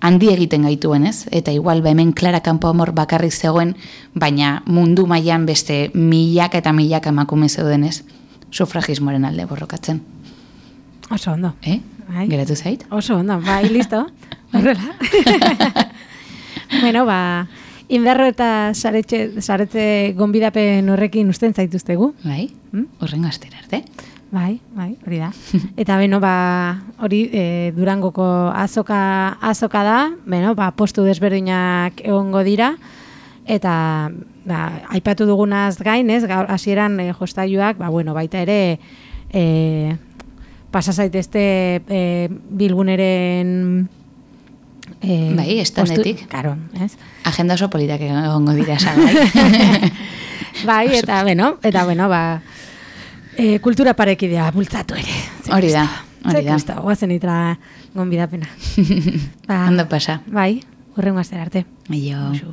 handi egiten gaituen, ez? Eta igual, ba, hemen Clara Campo Amor bakarrik zegoen, baina mundu mailan beste milaka eta milaka emakume zeuden, ez? Sufragismoaren alde borrokatzen. Oso ondo. Eh? Bai. Geratu zait? Oso ondo, bai, <laughs> listo. Horrela. <laughs> bueno, ba, indarro eta saretxe, saretze gonbidapen horrekin usten zaituztegu. Bai, horren astera arte. Bai, bai, hori da. <laughs> Eta beno, ba, hori e, Durangoko azoka, azoka da, beno, ba, postu desberdinak egongo dira, eta ba, aipatu dugunaz gain, ez, gaur hasieran e, jostailuak, ba, bueno, baita ere, e, pasa zaitezte e, bilguneren e, Bai, estandetik. Claro, ez? Agenda oso politak egongo dira salgai. <laughs> bai, eta bueno, eta bueno, ba, e, kultura parekidea bultzatu ere. Hori da, hori da. kristo, guazen itra gonbidapena. <laughs> Ba, Ondo pasa. Bai, hurrengo astera arte. Aio.